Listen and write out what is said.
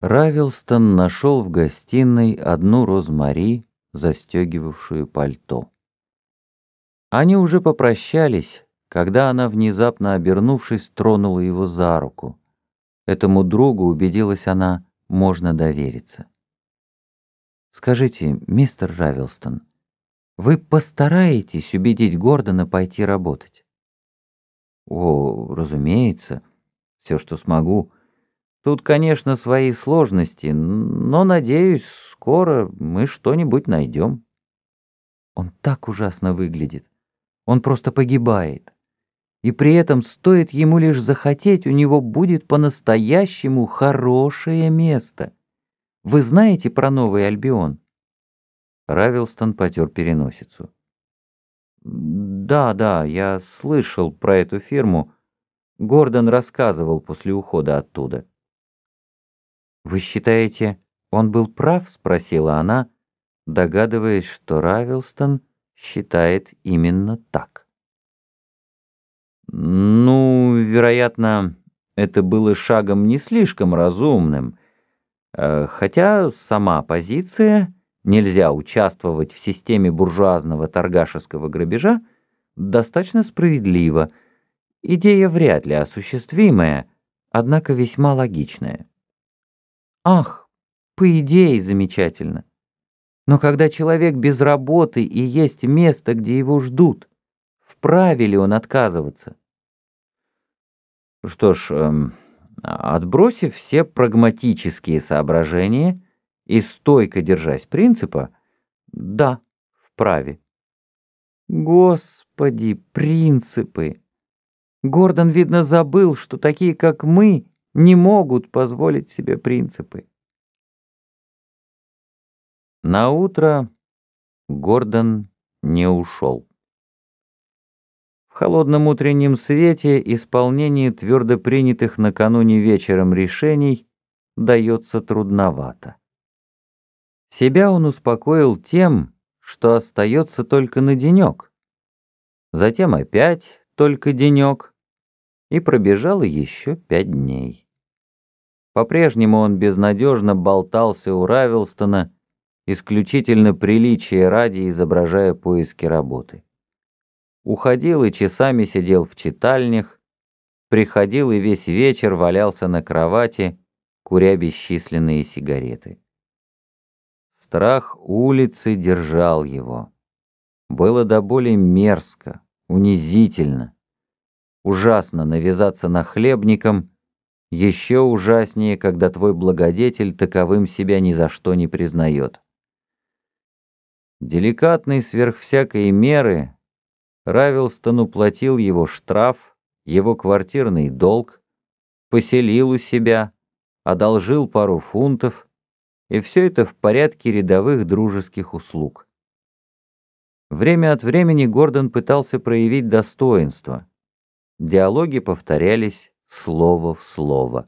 Равилстон нашел в гостиной одну розмари, застегивавшую пальто. Они уже попрощались, когда она, внезапно обернувшись, тронула его за руку. Этому другу, убедилась она, можно довериться. «Скажите, мистер Равилстон, вы постараетесь убедить Гордона пойти работать?» «О, разумеется, все, что смогу». Тут, конечно, свои сложности, но, надеюсь, скоро мы что-нибудь найдем. Он так ужасно выглядит. Он просто погибает. И при этом стоит ему лишь захотеть, у него будет по-настоящему хорошее место. Вы знаете про Новый Альбион? Равилстон потер переносицу. Да, да, я слышал про эту фирму. Гордон рассказывал после ухода оттуда. «Вы считаете, он был прав?» — спросила она, догадываясь, что Равилстон считает именно так. «Ну, вероятно, это было шагом не слишком разумным, э, хотя сама позиция «нельзя участвовать в системе буржуазного торгашеского грабежа» достаточно справедлива, идея вряд ли осуществимая, однако весьма логичная. Ах, по идее замечательно. Но когда человек без работы и есть место, где его ждут, вправе ли он отказываться? Что ж, эм, отбросив все прагматические соображения и стойко держась принципа, да, вправе. Господи, принципы! Гордон, видно, забыл, что такие, как мы, не могут позволить себе принципы. На утро Гордон не ушел. В холодном утреннем свете исполнение твердо принятых накануне вечером решений дается трудновато. Себя он успокоил тем, что остается только на денек. Затем опять только денек, и пробежало еще пять дней. По-прежнему он безнадежно болтался у Равилстона, исключительно приличия ради изображая поиски работы. Уходил и часами сидел в читальнях, приходил и весь вечер валялся на кровати, куря бесчисленные сигареты. Страх улицы держал его. Было до боли мерзко, унизительно. Ужасно навязаться на хлебникам, еще ужаснее, когда твой благодетель таковым себя ни за что не признает. Деликатный сверх всякой меры, Равилстон уплатил его штраф, его квартирный долг, поселил у себя, одолжил пару фунтов, и все это в порядке рядовых дружеских услуг. Время от времени Гордон пытался проявить достоинство — Диалоги повторялись слово в слово.